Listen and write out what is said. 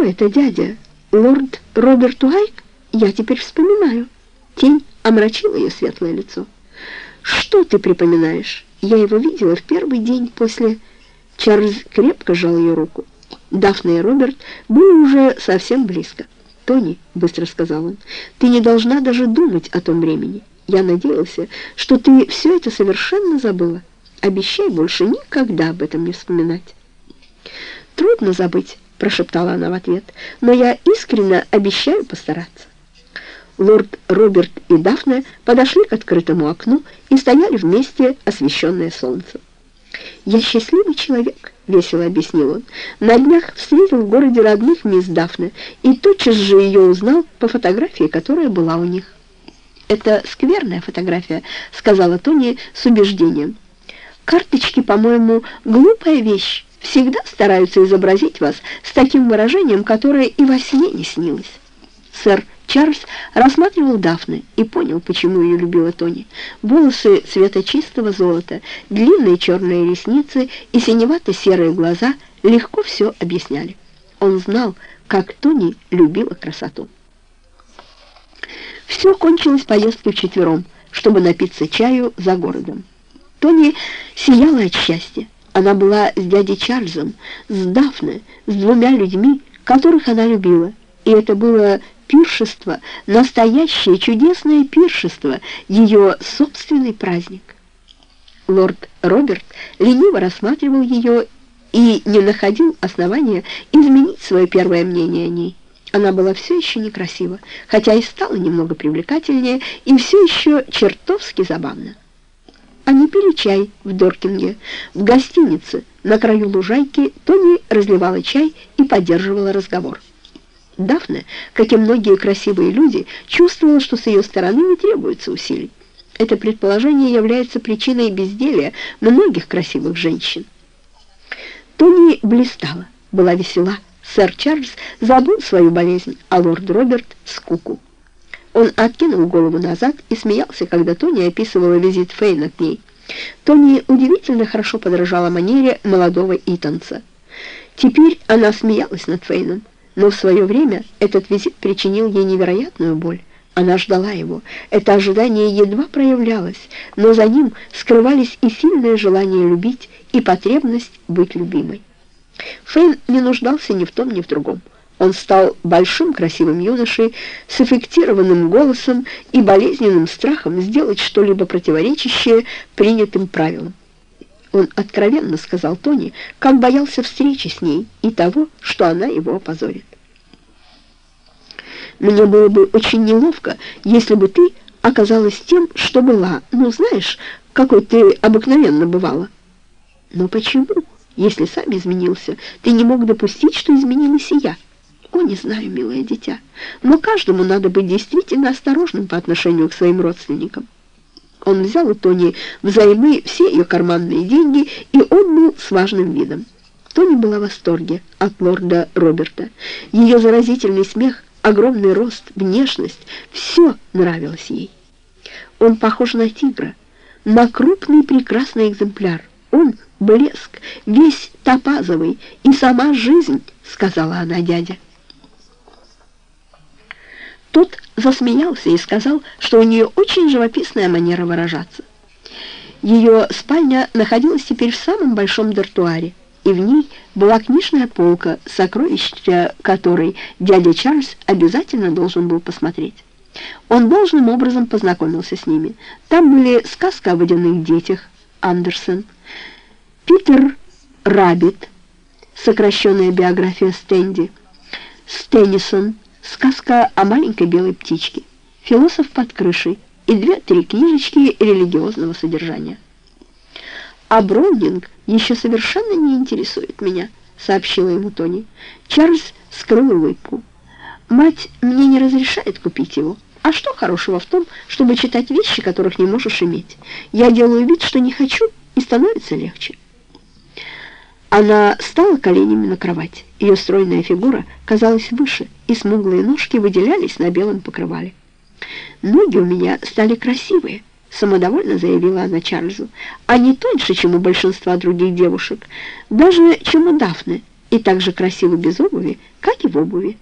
«Кто это, дядя? Лорд Роберт Уайк? Я теперь вспоминаю». Тень омрачила ее светлое лицо. «Что ты припоминаешь? Я его видела в первый день после...» Чарльз крепко сжал ее руку. Дафна и Роберт были уже совсем близко. «Тони», — быстро сказал он, — «ты не должна даже думать о том времени. Я надеялся, что ты все это совершенно забыла. Обещай больше никогда об этом не вспоминать». «Трудно забыть», — прошептала она в ответ, — «но я искренне обещаю постараться». Лорд Роберт и Дафна подошли к открытому окну и стояли вместе, освещенные солнцем. «Я счастливый человек», — весело объяснил он. «На днях встретил в городе родных мисс Дафна и тотчас же ее узнал по фотографии, которая была у них». «Это скверная фотография», — сказала Тони с убеждением. «Карточки, по-моему, глупая вещь. Всегда стараются изобразить вас с таким выражением, которое и во сне не снилось». Сэр Чарльз рассматривал Дафны и понял, почему ее любила Тони. Волосы цвета чистого золота, длинные черные ресницы и синевато-серые глаза легко все объясняли. Он знал, как Тони любила красоту. Все кончилось поездкой вчетвером, чтобы напиться чаю за городом. Тони сияла от счастья. Она была с дядей Чарльзом, с Дафной, с двумя людьми, которых она любила, и это было пиршество, настоящее чудесное пиршество, ее собственный праздник. Лорд Роберт лениво рассматривал ее и не находил основания изменить свое первое мнение о ней. Она была все еще некрасива, хотя и стала немного привлекательнее, и все еще чертовски забавна. Они пили чай в Доркинге. В гостинице на краю лужайки Тони разливала чай и поддерживала разговор. Дафна, как и многие красивые люди, чувствовала, что с ее стороны не требуется усилий. Это предположение является причиной безделия многих красивых женщин. Тони блистала, была весела. Сэр Чарльз забыл свою болезнь, а лорд Роберт — скуку. Он откинул голову назад и смеялся, когда Тони описывала визит Фейна к ней. Тони удивительно хорошо подражала манере молодого Итанца. Теперь она смеялась над Фейном. Но в свое время этот визит причинил ей невероятную боль. Она ждала его. Это ожидание едва проявлялось, но за ним скрывались и сильное желание любить, и потребность быть любимой. Фейн не нуждался ни в том, ни в другом. Он стал большим красивым юношей с эффектированным голосом и болезненным страхом сделать что-либо противоречащее принятым правилам. Он откровенно сказал Тони, как боялся встречи с ней и того, что она его опозорит. «Мне было бы очень неловко, если бы ты оказалась тем, что была. Ну, знаешь, какой ты обыкновенно бывала». «Но почему, если сам изменился, ты не мог допустить, что изменилась и я?» «О, не знаю, милое дитя, но каждому надо быть действительно осторожным по отношению к своим родственникам». Он взял у Тони взаймы все ее карманные деньги и отбыл с важным видом. Тони была в восторге от лорда Роберта. Ее заразительный смех, огромный рост, внешность — все нравилось ей. Он похож на тигра, на крупный прекрасный экземпляр. Он — блеск, весь топазовый, и сама жизнь, — сказала она дядя. Тот засмеялся и сказал, что у нее очень живописная манера выражаться. Ее спальня находилась теперь в самом большом дартуаре, и в ней была книжная полка, сокровища которой дядя Чарльз обязательно должен был посмотреть. Он должным образом познакомился с ними. Там были сказка о водяных детях, Андерсон, Питер Раббит, сокращенная биография Стэнди, Стеннисон, сказка о маленькой белой птичке, философ под крышей и две-три книжечки религиозного содержания. «А Броудинг еще совершенно не интересует меня», — сообщила ему Тони. Чарльз скрыл улыбку. «Мать мне не разрешает купить его. А что хорошего в том, чтобы читать вещи, которых не можешь иметь? Я делаю вид, что не хочу, и становится легче». Она стала коленями на кровать. Ее стройная фигура казалась выше, и смуглые ножки выделялись на белом покрывале. «Ноги у меня стали красивые», — самодовольно заявила она Чарльзу. «Они тоньше, чем у большинства других девушек, даже чем у Дафны. и так же красивы без обуви, как и в обуви.